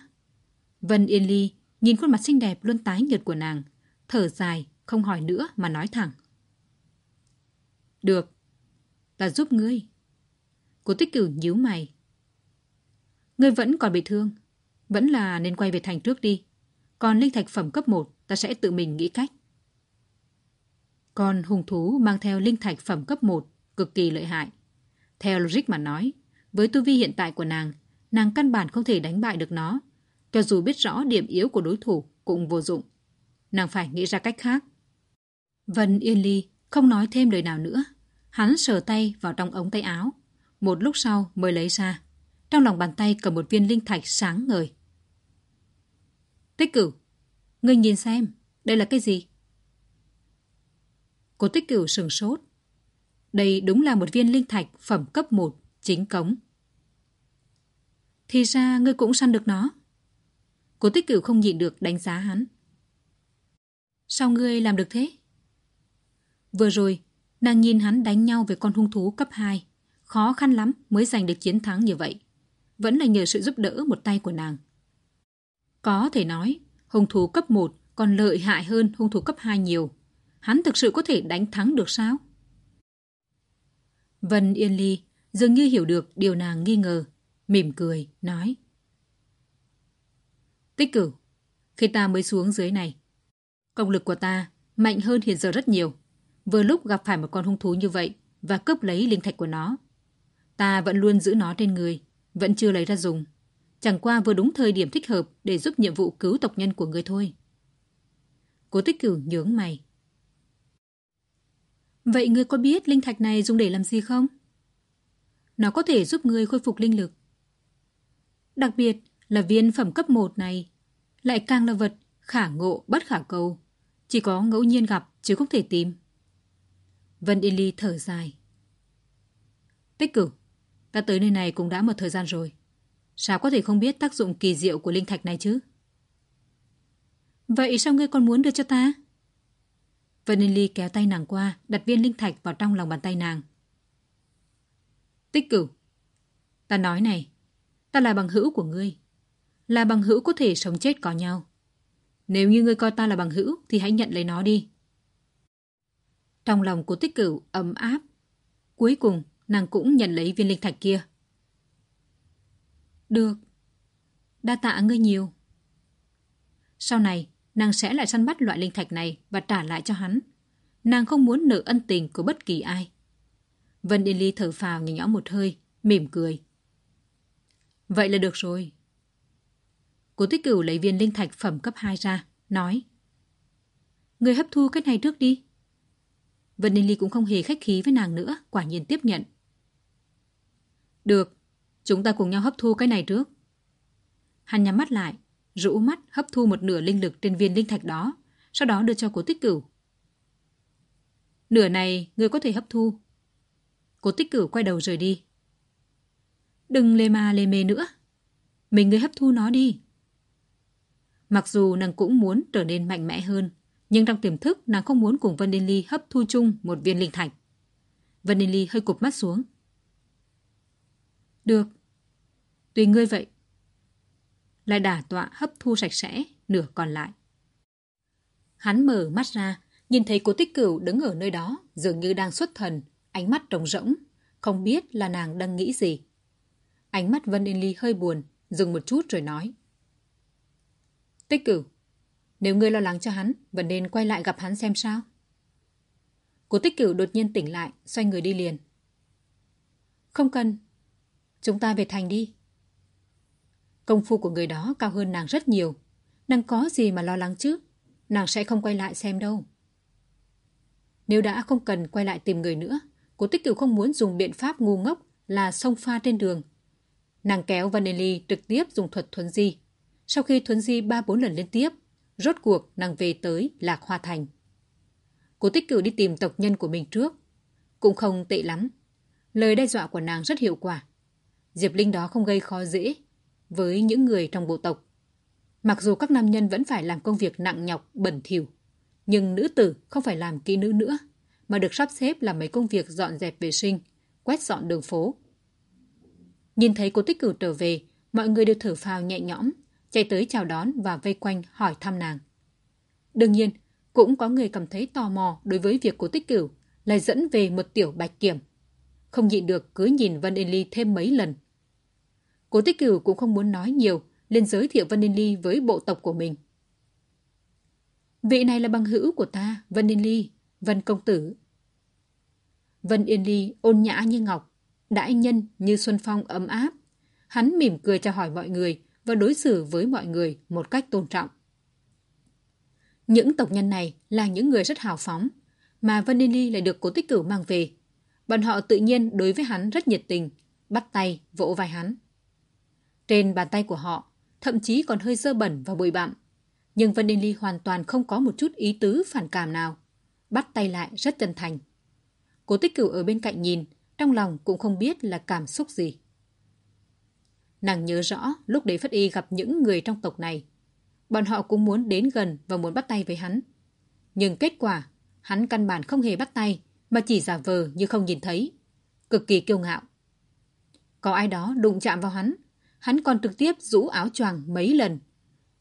Vân Yên Ly nhìn khuôn mặt xinh đẹp luôn tái nhợt của nàng, thở dài, không hỏi nữa mà nói thẳng. Được, ta giúp ngươi. Cố tích cửu nhíu mày. Ngươi vẫn còn bị thương, vẫn là nên quay về thành trước đi. Còn linh thạch phẩm cấp 1 ta sẽ tự mình nghĩ cách. Còn hùng thú mang theo linh thạch phẩm cấp 1 cực kỳ lợi hại. Theo logic mà nói, với tu vi hiện tại của nàng, nàng căn bản không thể đánh bại được nó. Cho dù biết rõ điểm yếu của đối thủ cũng vô dụng. Nàng phải nghĩ ra cách khác. Vân Yên Ly không nói thêm lời nào nữa. Hắn sờ tay vào trong ống tay áo. Một lúc sau mới lấy ra. Trong lòng bàn tay cầm một viên linh thạch sáng ngời. Tích cửu, ngươi nhìn xem, đây là cái gì? Cô tích cửu sừng sốt. Đây đúng là một viên linh thạch phẩm cấp 1, chính cống. Thì ra ngươi cũng săn được nó. Cô tích cửu không nhịn được đánh giá hắn. Sao ngươi làm được thế? Vừa rồi, nàng nhìn hắn đánh nhau với con hung thú cấp 2. Khó khăn lắm mới giành được chiến thắng như vậy. Vẫn là nhờ sự giúp đỡ một tay của nàng. Có thể nói, hung thú cấp 1 còn lợi hại hơn hung thú cấp 2 nhiều. Hắn thực sự có thể đánh thắng được sao? Vân Yên Ly dường như hiểu được điều nàng nghi ngờ, mỉm cười, nói. Tích cửu, khi ta mới xuống dưới này, công lực của ta mạnh hơn hiện giờ rất nhiều. Vừa lúc gặp phải một con hung thú như vậy và cướp lấy linh thạch của nó. Ta vẫn luôn giữ nó trên người, vẫn chưa lấy ra dùng. Chẳng qua vừa đúng thời điểm thích hợp để giúp nhiệm vụ cứu tộc nhân của người thôi. Cố tích cửu nhướng mày. Vậy ngươi có biết linh thạch này dùng để làm gì không? Nó có thể giúp ngươi khôi phục linh lực. Đặc biệt là viên phẩm cấp 1 này lại càng là vật khả ngộ bất khả cầu. Chỉ có ngẫu nhiên gặp chứ không thể tìm. Vân Yên Ly thở dài. Tích cửu, ta tới nơi này cũng đã một thời gian rồi. Sao có thể không biết tác dụng kỳ diệu của linh thạch này chứ? Vậy sao ngươi còn muốn đưa cho ta? Vân Ly kéo tay nàng qua, đặt viên linh thạch vào trong lòng bàn tay nàng. Tích cửu, ta nói này, ta là bằng hữu của ngươi. Là bằng hữu có thể sống chết có nhau. Nếu như ngươi coi ta là bằng hữu thì hãy nhận lấy nó đi. Trong lòng của tích cửu ấm áp. Cuối cùng, nàng cũng nhận lấy viên linh thạch kia. Được. Đa tạ ngươi nhiều. Sau này, nàng sẽ lại săn bắt loại linh thạch này và trả lại cho hắn. Nàng không muốn nợ ân tình của bất kỳ ai. Vân Yên Ly thở phào nhẹ nhõm một hơi, mỉm cười. Vậy là được rồi. Cố tích cửu lấy viên linh thạch phẩm cấp 2 ra, nói. Người hấp thu cái này trước đi. Vân Yên Ly cũng không hề khách khí với nàng nữa, quả nhiên tiếp nhận. Được, chúng ta cùng nhau hấp thu cái này trước. Hắn nhắm mắt lại, rũ mắt hấp thu một nửa linh lực trên viên linh thạch đó, sau đó đưa cho cố tích cửu. Nửa này người có thể hấp thu. Cố tích cửu quay đầu rời đi. Đừng lê ma lê mê nữa. Mình người hấp thu nó đi. Mặc dù nàng cũng muốn trở nên mạnh mẽ hơn, nhưng trong tiềm thức nàng không muốn cùng Vân Đinh Ly hấp thu chung một viên linh thạch. Vân Đinh Ly hơi cụp mắt xuống. Được. Tùy ngươi vậy. Lại đả tọa hấp thu sạch sẽ, nửa còn lại. Hắn mở mắt ra, nhìn thấy cô tích cửu đứng ở nơi đó, dường như đang xuất thần, ánh mắt trống rỗng, không biết là nàng đang nghĩ gì. Ánh mắt Vân Yên Ly hơi buồn, dừng một chút rồi nói. Tích cửu, nếu ngươi lo lắng cho hắn, vẫn nên quay lại gặp hắn xem sao. Cố tích cửu đột nhiên tỉnh lại, xoay người đi liền. Không cần. Chúng ta về thành đi. Công phu của người đó cao hơn nàng rất nhiều. Nàng có gì mà lo lắng chứ? Nàng sẽ không quay lại xem đâu. Nếu đã không cần quay lại tìm người nữa, cố tích cửu không muốn dùng biện pháp ngu ngốc là xông pha trên đường. Nàng kéo Vanelli trực tiếp dùng thuật thuấn di. Sau khi thuấn di ba bốn lần liên tiếp, Rốt cuộc nàng về tới Lạc Hoa Thành. cố tích cửu đi tìm tộc nhân của mình trước. Cũng không tệ lắm. Lời đe dọa của nàng rất hiệu quả. Diệp Linh đó không gây khó dễ với những người trong bộ tộc. Mặc dù các nam nhân vẫn phải làm công việc nặng nhọc, bẩn thỉu, nhưng nữ tử không phải làm kỹ nữ nữa, mà được sắp xếp làm mấy công việc dọn dẹp vệ sinh, quét dọn đường phố. Nhìn thấy cô tích Cửu trở về, mọi người đều thở phào nhẹ nhõm, chạy tới chào đón và vây quanh hỏi thăm nàng. Đương nhiên, cũng có người cảm thấy tò mò đối với việc cô tích cửu lại dẫn về một tiểu bạch kiểm. Không nhịn được cứ nhìn Vân Yên Ly thêm mấy lần. Cố tích cửu cũng không muốn nói nhiều lên giới thiệu Vân Ninh Ly với bộ tộc của mình. Vị này là bằng hữu của ta, Vân Ninh Ly, Vân Công Tử. Vân Yên Ly ôn nhã như ngọc, đãi nhân như xuân phong ấm áp, hắn mỉm cười chào hỏi mọi người và đối xử với mọi người một cách tôn trọng. Những tộc nhân này là những người rất hào phóng, mà Vanilli lại được cố tích cửu mang về. Bọn họ tự nhiên đối với hắn rất nhiệt tình, bắt tay, vỗ vai hắn. Trên bàn tay của họ, thậm chí còn hơi dơ bẩn và bụi bặm. Nhưng vân đê ly hoàn toàn không có một chút ý tứ phản cảm nào. Bắt tay lại rất chân thành. Cố tích cửu ở bên cạnh nhìn, trong lòng cũng không biết là cảm xúc gì. Nàng nhớ rõ lúc đấy Phất Y gặp những người trong tộc này. Bọn họ cũng muốn đến gần và muốn bắt tay với hắn. Nhưng kết quả, hắn căn bản không hề bắt tay, mà chỉ giả vờ như không nhìn thấy. Cực kỳ kiêu ngạo. Có ai đó đụng chạm vào hắn, hắn còn trực tiếp rũ áo choàng mấy lần.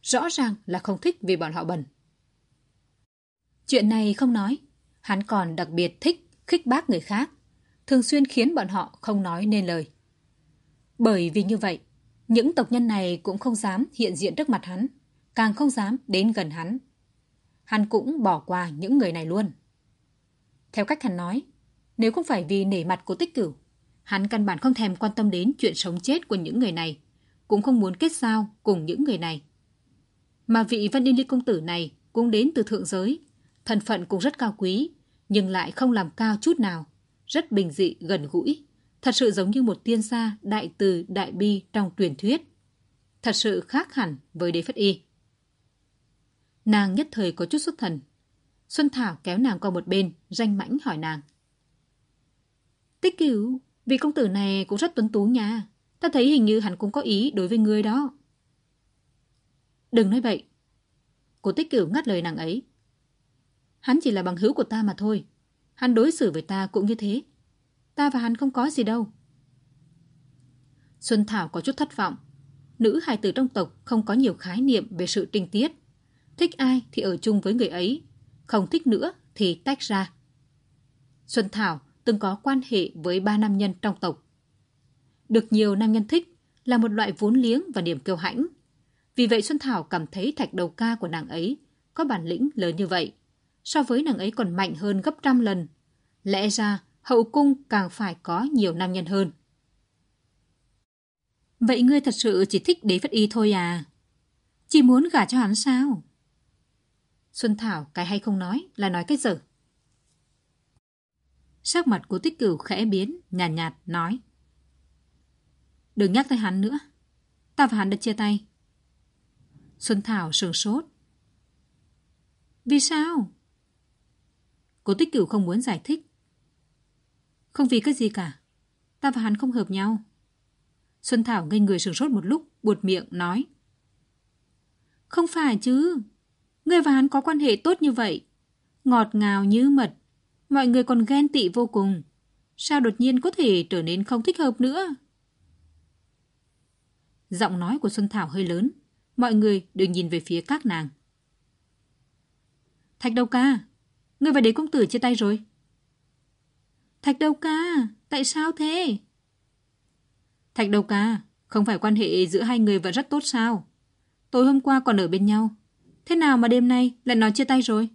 Rõ ràng là không thích vì bọn họ bẩn. Chuyện này không nói, hắn còn đặc biệt thích khích bác người khác, thường xuyên khiến bọn họ không nói nên lời. Bởi vì như vậy, những tộc nhân này cũng không dám hiện diện trước mặt hắn, càng không dám đến gần hắn. Hắn cũng bỏ qua những người này luôn. Theo cách hắn nói, nếu không phải vì nể mặt của tích cửu, hắn căn bản không thèm quan tâm đến chuyện sống chết của những người này, cũng không muốn kết giao cùng những người này. Mà vị Văn Yên Ly công tử này cũng đến từ thượng giới, thân phận cũng rất cao quý, nhưng lại không làm cao chút nào, rất bình dị gần gũi thật sự giống như một tiên gia đại từ đại bi trong truyền thuyết. Thật sự khác hẳn với đế phất y. Nàng nhất thời có chút xuất thần. Xuân Thảo kéo nàng qua một bên, danh mãnh hỏi nàng. Tích cửu, vị công tử này cũng rất tuấn tú nha. Ta thấy hình như hắn cũng có ý đối với ngươi đó. Đừng nói vậy. Cô tích cửu ngắt lời nàng ấy. Hắn chỉ là bằng hữu của ta mà thôi. Hắn đối xử với ta cũng như thế. Ta và hắn không có gì đâu. Xuân Thảo có chút thất vọng. Nữ hài tử trong tộc không có nhiều khái niệm về sự tinh tiết. Thích ai thì ở chung với người ấy, không thích nữa thì tách ra. Xuân Thảo từng có quan hệ với ba nam nhân trong tộc. Được nhiều nam nhân thích là một loại vốn liếng và niềm kiêu hãnh. Vì vậy Xuân Thảo cảm thấy thạch đầu ca của nàng ấy có bản lĩnh lớn như vậy. So với nàng ấy còn mạnh hơn gấp trăm lần. Lẽ ra hậu cung càng phải có nhiều nam nhân hơn. Vậy ngươi thật sự chỉ thích đế phất y thôi à? Chỉ muốn gả cho hắn sao? Xuân Thảo cái hay không nói là nói cái dở. Sắc mặt của tích cửu khẽ biến, nhàn nhạt, nhạt nói. Đừng nhắc tới hắn nữa. Ta và hắn đã chia tay. Xuân Thảo sửng sốt. Vì sao? Cố tích cửu không muốn giải thích. Không vì cái gì cả. Ta và hắn không hợp nhau. Xuân Thảo ngây người sửng sốt một lúc, buột miệng, nói. Không phải chứ. Ngươi và hắn có quan hệ tốt như vậy. Ngọt ngào như mật. Mọi người còn ghen tị vô cùng. Sao đột nhiên có thể trở nên không thích hợp nữa? Giọng nói của Xuân Thảo hơi lớn. Mọi người đều nhìn về phía các nàng. Thạch đầu ca, ngươi và đế công tử chia tay rồi. Thạch đầu ca, tại sao thế? Thạch đầu ca, không phải quan hệ giữa hai người vẫn rất tốt sao? Tối hôm qua còn ở bên nhau. Thế nào mà đêm nay lại nói chia tay rồi?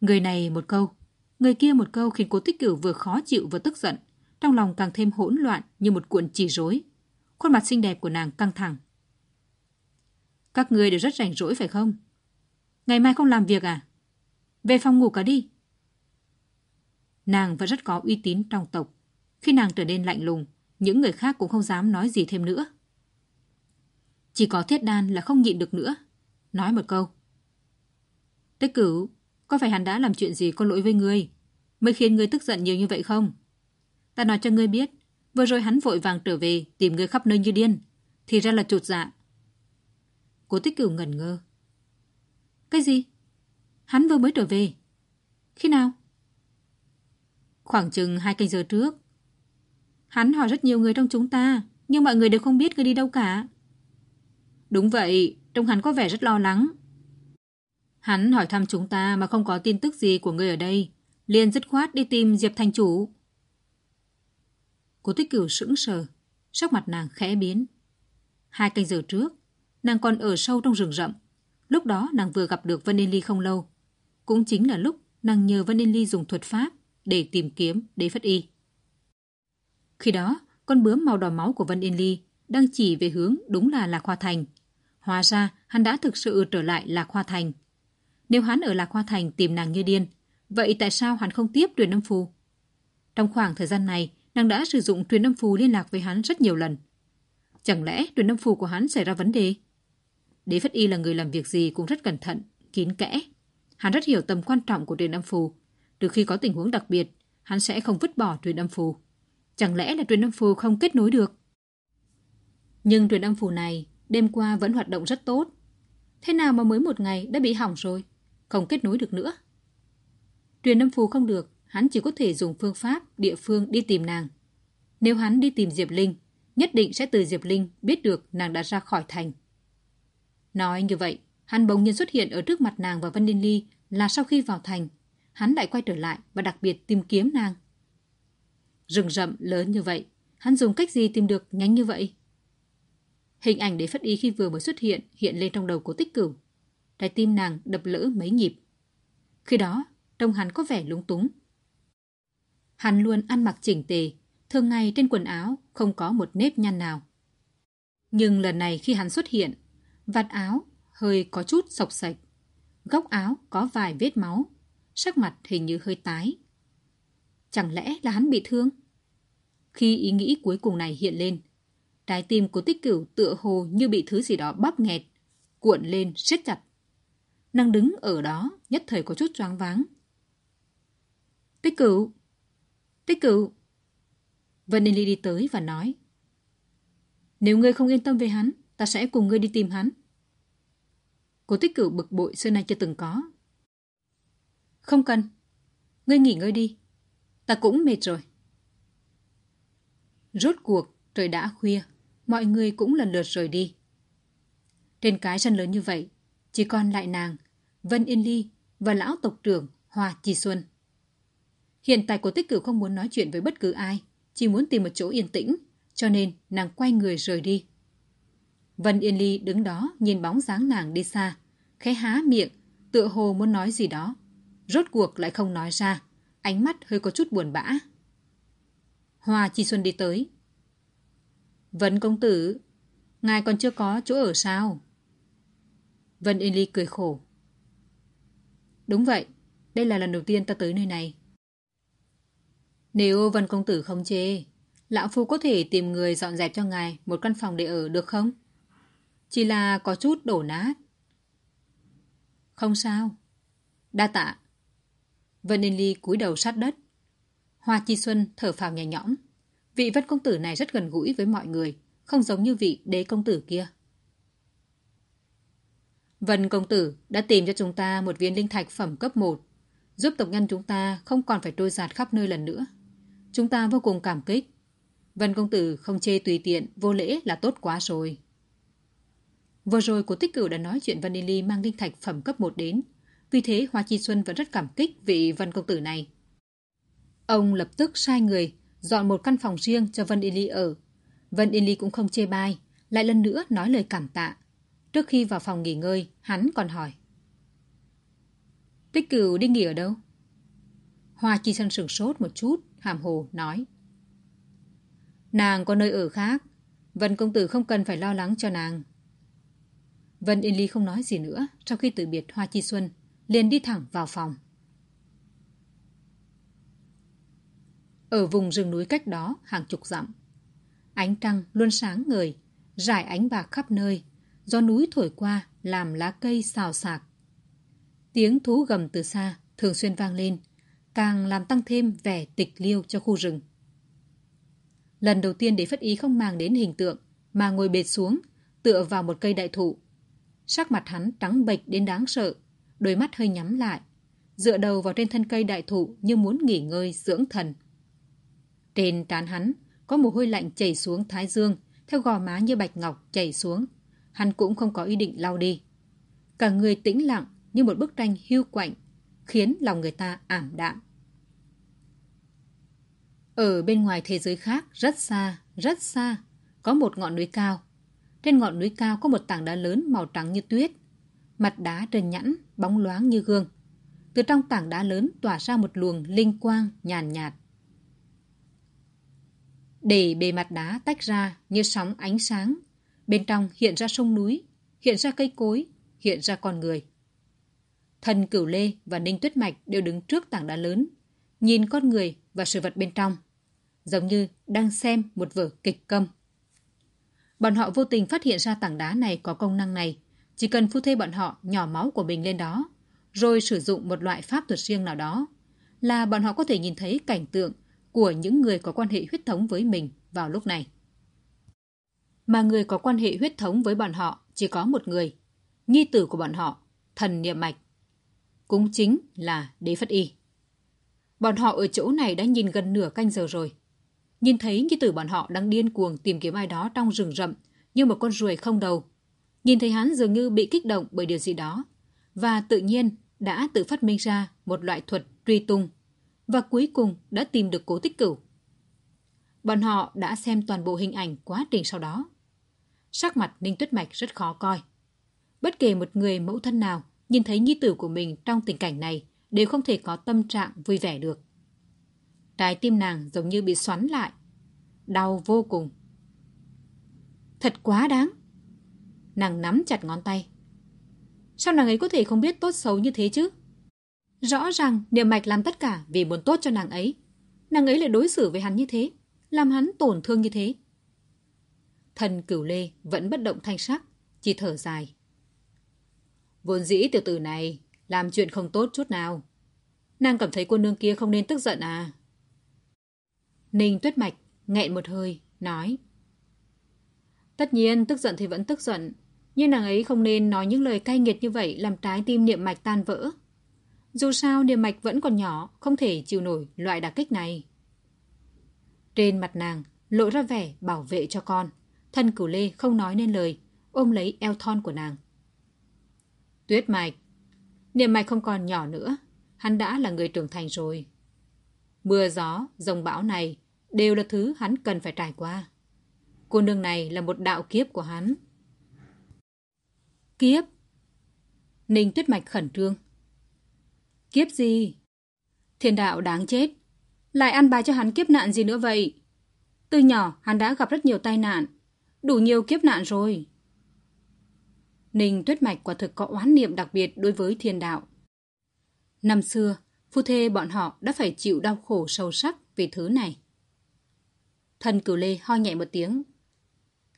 Người này một câu, người kia một câu khiến cố tích cửu vừa khó chịu vừa tức giận. Trong lòng càng thêm hỗn loạn như một cuộn chỉ rối. Khuôn mặt xinh đẹp của nàng căng thẳng. Các người đều rất rảnh rỗi phải không? Ngày mai không làm việc à? Về phòng ngủ cả đi. Nàng vẫn rất có uy tín trong tộc. Khi nàng trở nên lạnh lùng, những người khác cũng không dám nói gì thêm nữa. Chỉ có thiết đan là không nhịn được nữa. Nói một câu. Tích cửu, có phải hắn đã làm chuyện gì có lỗi với ngươi? Mới khiến ngươi tức giận nhiều như vậy không? Ta nói cho ngươi biết, vừa rồi hắn vội vàng trở về tìm người khắp nơi như điên. Thì ra là chuột dạ. Cố tích cửu ngẩn ngơ. Cái gì? Hắn vừa mới trở về. Khi nào? Khoảng chừng hai canh giờ trước. Hắn hỏi rất nhiều người trong chúng ta, nhưng mọi người đều không biết người đi đâu cả. Đúng vậy, trông hắn có vẻ rất lo lắng. Hắn hỏi thăm chúng ta mà không có tin tức gì của người ở đây, liền dứt khoát đi tìm Diệp Thành Chủ. Cô Tích Cửu sững sờ, sắc mặt nàng khẽ biến. Hai canh giờ trước, nàng còn ở sâu trong rừng rậm. Lúc đó nàng vừa gặp được Vân Yên Ly không lâu. Cũng chính là lúc nàng nhờ Vân Yên Ly dùng thuật pháp để tìm kiếm đế phất y. Khi đó, con bướm màu đỏ máu của Vân Yên Ly đang chỉ về hướng đúng là Lạc Hoa Thành. Hóa ra, hắn đã thực sự trở lại Lạc Hoa Thành. Nếu hắn ở Lạc Hoa Thành tìm nàng như điên, vậy tại sao hắn không tiếp tuyển âm phù? Trong khoảng thời gian này, nàng đã sử dụng truyền âm phù liên lạc với hắn rất nhiều lần. Chẳng lẽ truyền âm phù của hắn xảy ra vấn đề? Đế Phất Y là người làm việc gì cũng rất cẩn thận, kín kẽ. Hắn rất hiểu tầm quan trọng của truyền âm phù. Từ khi có tình huống đặc biệt, hắn sẽ không vứt bỏ truyền âm phù. Chẳng lẽ là truyền âm phù không kết nối được? Nhưng truyền âm phù này đêm qua vẫn hoạt động rất tốt. Thế nào mà mới một ngày đã bị hỏng rồi, không kết nối được nữa? Truyền âm phù không được, hắn chỉ có thể dùng phương pháp địa phương đi tìm nàng. Nếu hắn đi tìm Diệp Linh, nhất định sẽ từ Diệp Linh biết được nàng đã ra khỏi thành. Nói như vậy, hắn bỗng nhiên xuất hiện ở trước mặt nàng và Vân Liên Ly là sau khi vào thành, hắn lại quay trở lại và đặc biệt tìm kiếm nàng. Rừng rậm lớn như vậy, hắn dùng cách gì tìm được nhanh như vậy? Hình ảnh để phất ý khi vừa mới xuất hiện hiện lên trong đầu của tích cửu. Trái tim nàng đập lỡ mấy nhịp. Khi đó, trông hắn có vẻ lúng túng. Hắn luôn ăn mặc chỉnh tề, thường ngày trên quần áo không có một nếp nhăn nào. Nhưng lần này khi hắn xuất hiện, vạt áo hơi có chút sọc sạch. Góc áo có vài vết máu, sắc mặt hình như hơi tái. Chẳng lẽ là hắn bị thương? Khi ý nghĩ cuối cùng này hiện lên, trái tim của tích cửu tựa hồ như bị thứ gì đó bóp nghẹt, cuộn lên siết chặt. Nàng đứng ở đó nhất thời có chút choáng váng. Tích cửu! Tích cửu! Vanelli đi tới và nói Nếu ngươi không yên tâm về hắn, ta sẽ cùng ngươi đi tìm hắn. Cô tích cửu bực bội xưa nay chưa từng có. Không cần. Ngươi nghỉ ngơi đi. Ta cũng mệt rồi. Rốt cuộc, trời đã khuya. Mọi người cũng lần lượt rời đi. Trên cái sân lớn như vậy, chỉ còn lại nàng, Vân Yên Ly và lão tộc trưởng Hoa Chi Xuân. Hiện tại cô tích cửu không muốn nói chuyện với bất cứ ai, chỉ muốn tìm một chỗ yên tĩnh, cho nên nàng quay người rời đi. Vân Yên Ly đứng đó nhìn bóng dáng nàng đi xa, khẽ há miệng, tựa hồ muốn nói gì đó. Rốt cuộc lại không nói ra, ánh mắt hơi có chút buồn bã. Hoa Chi Xuân đi tới. Vân công tử, ngài còn chưa có chỗ ở sao? Vân Yên Ly cười khổ. Đúng vậy, đây là lần đầu tiên ta tới nơi này. Nếu Vân công tử không chê, lão phu có thể tìm người dọn dẹp cho ngài một căn phòng để ở được không? Chỉ là có chút đổ nát. Không sao. Đa tạ. Vân Yên Ly cúi đầu sát đất. Hoa Chi Xuân thở phào nhẹ nhõm. Vị vân công tử này rất gần gũi với mọi người, không giống như vị đế công tử kia. Vân công tử đã tìm cho chúng ta một viên linh thạch phẩm cấp 1, giúp tộc nhân chúng ta không còn phải trôi giạt khắp nơi lần nữa. Chúng ta vô cùng cảm kích. Vân công tử không chê tùy tiện, vô lễ là tốt quá rồi. Vừa rồi của tích cửu đã nói chuyện Vân Ly mang linh thạch phẩm cấp 1 đến. Vì thế Hoa Chi Xuân vẫn rất cảm kích vị Vân công tử này. Ông lập tức sai người dọn một căn phòng riêng cho Vân Ly ở. Vân Ly cũng không chê bai, lại lần nữa nói lời cảm tạ. Trước khi vào phòng nghỉ ngơi, hắn còn hỏi. Tích cửu đi nghỉ ở đâu? Hoa Chi Xuân sửng sốt một chút, hàm hồ nói. Nàng có nơi ở khác, Vân công tử không cần phải lo lắng cho nàng. Vân Yên Ly không nói gì nữa sau khi từ biệt Hoa Chi Xuân, liền đi thẳng vào phòng. Ở vùng rừng núi cách đó hàng chục dặm, ánh trăng luôn sáng ngời, rải ánh bạc khắp nơi, do núi thổi qua làm lá cây xào xạc. Tiếng thú gầm từ xa thường xuyên vang lên, càng làm tăng thêm vẻ tịch liêu cho khu rừng. Lần đầu tiên để phất ý không mang đến hình tượng, mà ngồi bệt xuống, tựa vào một cây đại thụ, Sắc mặt hắn trắng bệch đến đáng sợ, đôi mắt hơi nhắm lại, dựa đầu vào trên thân cây đại thụ như muốn nghỉ ngơi dưỡng thần. Trên trán hắn có mồ hôi lạnh chảy xuống thái dương, theo gò má như bạch ngọc chảy xuống. Hắn cũng không có ý định lau đi. Cả người tĩnh lặng như một bức tranh hưu quạnh, khiến lòng người ta ảm đạm. Ở bên ngoài thế giới khác, rất xa, rất xa, có một ngọn núi cao. Trên ngọn núi cao có một tảng đá lớn màu trắng như tuyết. Mặt đá trơn nhẵn, bóng loáng như gương. Từ trong tảng đá lớn tỏa ra một luồng linh quang nhàn nhạt. để bề mặt đá tách ra như sóng ánh sáng bên trong hiện ra sông núi hiện ra cây cối hiện ra con người thần cửu lê và ninh tuyết mạch đều đứng trước tảng đá lớn nhìn con người và sự vật bên trong giống như đang xem một vở kịch câm bọn họ vô tình phát hiện ra tảng đá này có công năng này chỉ cần phu thê bọn họ nhỏ máu của mình lên đó rồi sử dụng một loại pháp thuật riêng nào đó là bọn họ có thể nhìn thấy cảnh tượng của những người có quan hệ huyết thống với mình vào lúc này. Mà người có quan hệ huyết thống với bọn họ chỉ có một người, nhi tử của bọn họ, thần niệm mạch. Cũng chính là đế phất y. Bọn họ ở chỗ này đã nhìn gần nửa canh giờ rồi. Nhìn thấy như tử bọn họ đang điên cuồng tìm kiếm ai đó trong rừng rậm, như một con ruồi không đầu. Nhìn thấy hắn dường như bị kích động bởi điều gì đó, và tự nhiên đã tự phát minh ra một loại thuật truy tung, và cuối cùng đã tìm được cố tích cửu. Bọn họ đã xem toàn bộ hình ảnh quá trình sau đó. Sắc mặt Ninh Tuyết Mạch rất khó coi. Bất kể một người mẫu thân nào nhìn thấy nhi tử của mình trong tình cảnh này đều không thể có tâm trạng vui vẻ được. Trái tim nàng giống như bị xoắn lại. Đau vô cùng. Thật quá đáng. Nàng nắm chặt ngón tay. Sao nàng ấy có thể không biết tốt xấu như thế chứ? Rõ ràng Niệm Mạch làm tất cả vì muốn tốt cho nàng ấy. Nàng ấy lại đối xử với hắn như thế, làm hắn tổn thương như thế. Thần cửu lê vẫn bất động thanh sắc, chỉ thở dài. Vốn dĩ tiểu tử này làm chuyện không tốt chút nào. Nàng cảm thấy cô nương kia không nên tức giận à? Ninh tuyết mạch nghẹn một hơi, nói. Tất nhiên, tức giận thì vẫn tức giận. Nhưng nàng ấy không nên nói những lời cay nghiệt như vậy làm trái tim niệm mạch tan vỡ. Dù sao niệm mạch vẫn còn nhỏ, không thể chịu nổi loại đả kích này. Trên mặt nàng, lộ ra vẻ bảo vệ cho con. Thân cửu lê không nói nên lời, ôm lấy eo thon của nàng. Tuyết mạch, niềm mạch không còn nhỏ nữa, hắn đã là người trưởng thành rồi. Mưa gió, rồng bão này đều là thứ hắn cần phải trải qua. Cô nương này là một đạo kiếp của hắn. Kiếp? Ninh tuyết mạch khẩn trương. Kiếp gì? Thiên đạo đáng chết. Lại ăn bài cho hắn kiếp nạn gì nữa vậy? Từ nhỏ hắn đã gặp rất nhiều tai nạn. Đủ nhiều kiếp nạn rồi. Ninh Tuyết Mạch quả thực có oán niệm đặc biệt đối với thiên đạo. Năm xưa, phu thê bọn họ đã phải chịu đau khổ sâu sắc vì thứ này. Thần cửu lê ho nhẹ một tiếng.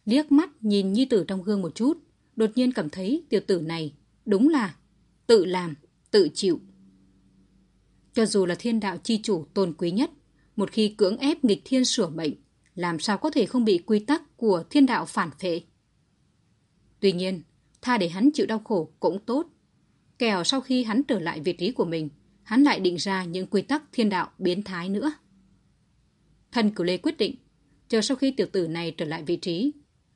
Liếc mắt nhìn nhi tử trong gương một chút, đột nhiên cảm thấy tiểu tử này đúng là tự làm, tự chịu. Cho dù là thiên đạo chi chủ tôn quý nhất, một khi cưỡng ép nghịch thiên sửa mệnh, làm sao có thể không bị quy tắc của thiên đạo phản phệ. Tuy nhiên, tha để hắn chịu đau khổ cũng tốt. Kẻo sau khi hắn trở lại vị trí của mình, hắn lại định ra những quy tắc thiên đạo biến thái nữa. Thần cửu lê quyết định, chờ sau khi tiểu tử này trở lại vị trí,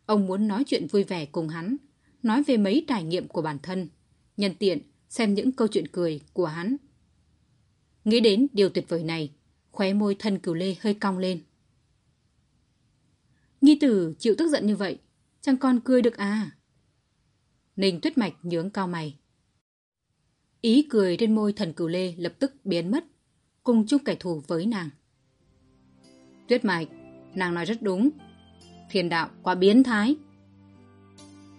ông muốn nói chuyện vui vẻ cùng hắn, nói về mấy trải nghiệm của bản thân, nhân tiện xem những câu chuyện cười của hắn. Nghĩ đến điều tuyệt vời này, khóe môi thân cửu lê hơi cong lên. Nhi tử chịu tức giận như vậy, chẳng con cười được à? Ninh tuyết mạch nhướng cao mày. Ý cười trên môi thần cửu lê lập tức biến mất, cùng chung kẻ thù với nàng. Tuyết mạch, nàng nói rất đúng. Thiên đạo quá biến thái.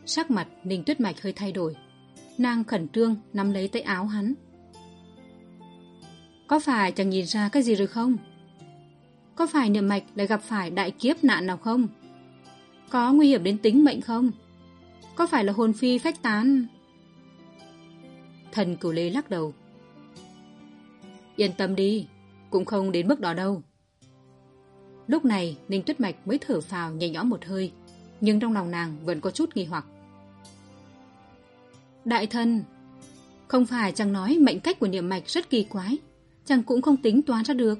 Sắc mặt Ninh tuyết mạch hơi thay đổi. Nàng khẩn trương nắm lấy tay áo hắn. Có phải chẳng nhìn ra cái gì rồi không? Có phải niệm mạch lại gặp phải đại kiếp nạn nào không? Có nguy hiểm đến tính mệnh không? Có phải là hồn phi phách tán? Thần cửu lê lắc đầu. Yên tâm đi, cũng không đến mức đó đâu. Lúc này, Ninh Tuyết Mạch mới thở phào nhẹ nhõm một hơi, nhưng trong lòng nàng vẫn có chút nghi hoặc. Đại thân, không phải chẳng nói mệnh cách của niệm mạch rất kỳ quái, chàng cũng không tính toán ra được.